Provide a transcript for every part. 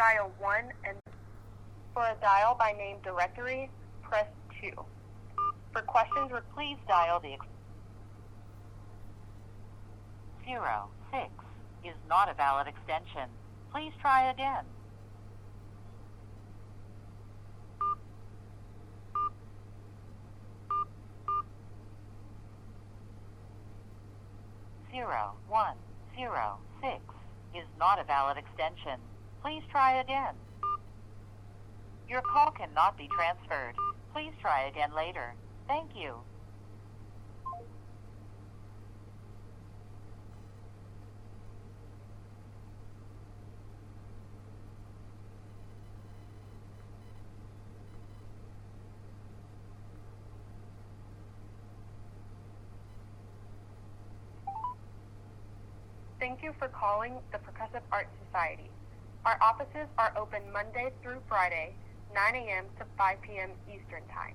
dial 1 and for a dial by name directory, press 2. For questions, Please dial the ex- zero six is not a valid extension. Please try again. Zero one zero six is not a valid extension. Please try again. Your call cannot be transferred. Please try again later. Thank you. Thank you for calling the Percussive Arts Society. Our offices are open Monday through Friday, 9 a.m. to 5 p.m. Eastern Time.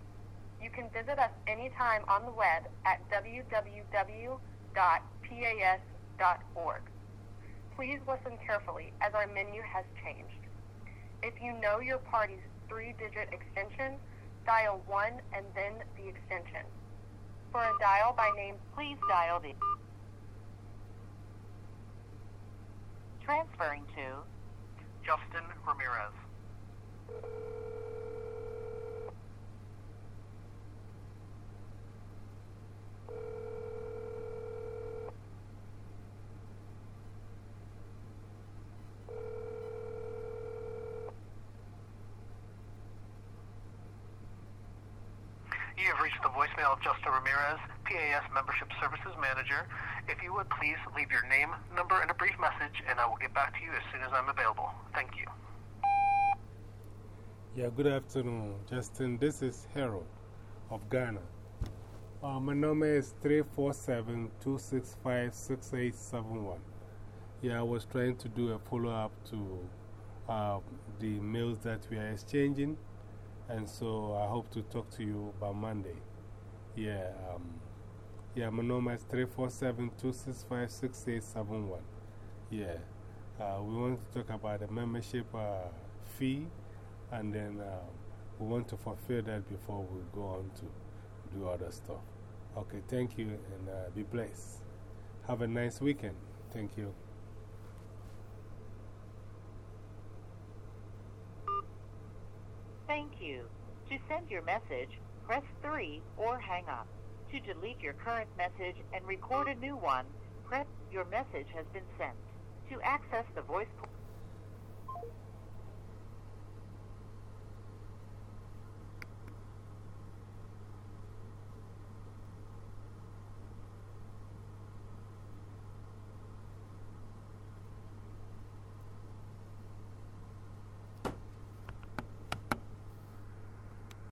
You can visit us anytime on the web at www.pas.org. Please listen carefully as our menu has changed. If you know your party's three-digit extension, dial 1 and then the extension. For a dial by name, Please dial the transferring to Justin Ramirez. You have reached the voicemail of Justin Ramirez, PAS Membership Services Manager. If you would please leave your name, number, and a brief message, and I will get back to you as soon as I'm available. Thank you. Yeah, good afternoon, Justin. This is Harold of Ghana. Uh, my number is 347 265 6871. Yeah, I was trying to do a follow up to uh, the mails that we are exchanging, and so I hope to talk to you by Monday. Yeah, um, yeah my number is 347 265 6871. Yeah, uh, we want to talk about the membership uh, fee and then uh, we want to fulfill that before we go on to do other stuff. Okay, thank you and uh, be blessed. Have a nice weekend. Thank you. Thank you. To send your message, press 3 or hang up. To delete your current message and record a new one, press your message has been sent. To access the voice